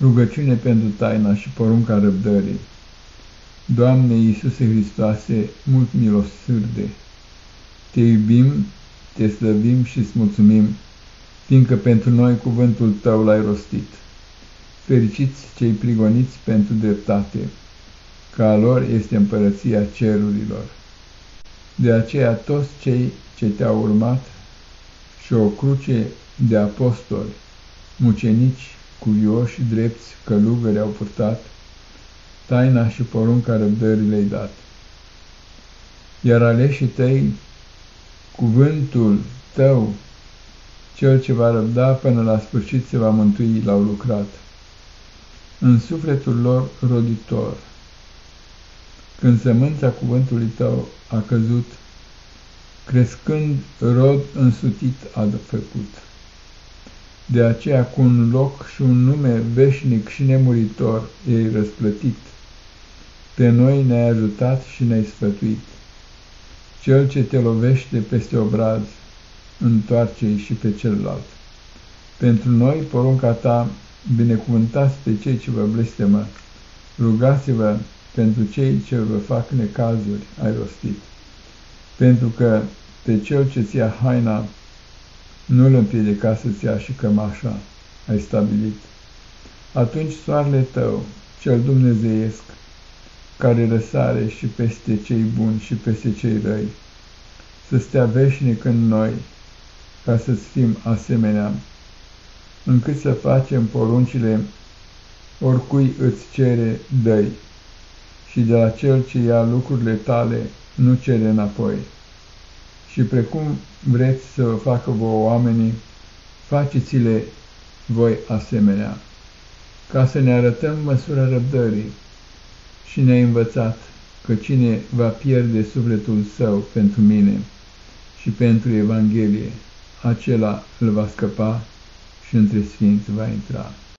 Rugăciune pentru taina și porunca răbdării. Doamne Iisuse Hristoase, mult milosârde, Te iubim, Te slăvim și îți mulțumim, fiindcă pentru noi cuvântul Tău l-ai rostit. Fericiți cei prigoniți pentru dreptate, că a lor este împărăția cerurilor. De aceea toți cei ce Te-au urmat și o cruce de apostoli, mucenici, cuvioși, drepți, călugări au purtat, taina și porunca răbdării le-ai dat. Iar aleșii tăi, cuvântul tău, cel ce va răbda până la sfârșit se va mântui, l-au lucrat. În sufletul lor roditor, când sămânța cuvântului tău a căzut, crescând rod însutit a făcut. De aceea cu un loc și un nume veșnic și nemuritor ei răsplătit. Pe noi ne-ai ajutat și ne-ai sfătuit. Cel ce te lovește peste obraz, întoarce-i și pe celălalt. Pentru noi, porunca ta, binecuvântați pe cei ce vă blestemă, rugați-vă pentru cei ce vă fac necazuri, ai rostit. Pentru că pe cel ce ți ia haina, nu-l împiedica să-ți ia și cămașa, ai stabilit. Atunci soarele tău, cel dumnezeiesc, care răsare și peste cei buni și peste cei răi, să stea veșnic în noi, ca să-ți fim asemenea, încât să facem poruncile oricui îți cere, dăi, și de la cel ce ia lucrurile tale, nu cere înapoi și precum vreți să vă facă vouă oamenii, faceți-le voi asemenea, ca să ne arătăm măsura răbdării și ne-ai învățat că cine va pierde sufletul său pentru mine și pentru Evanghelie, acela îl va scăpa și între sfinți va intra.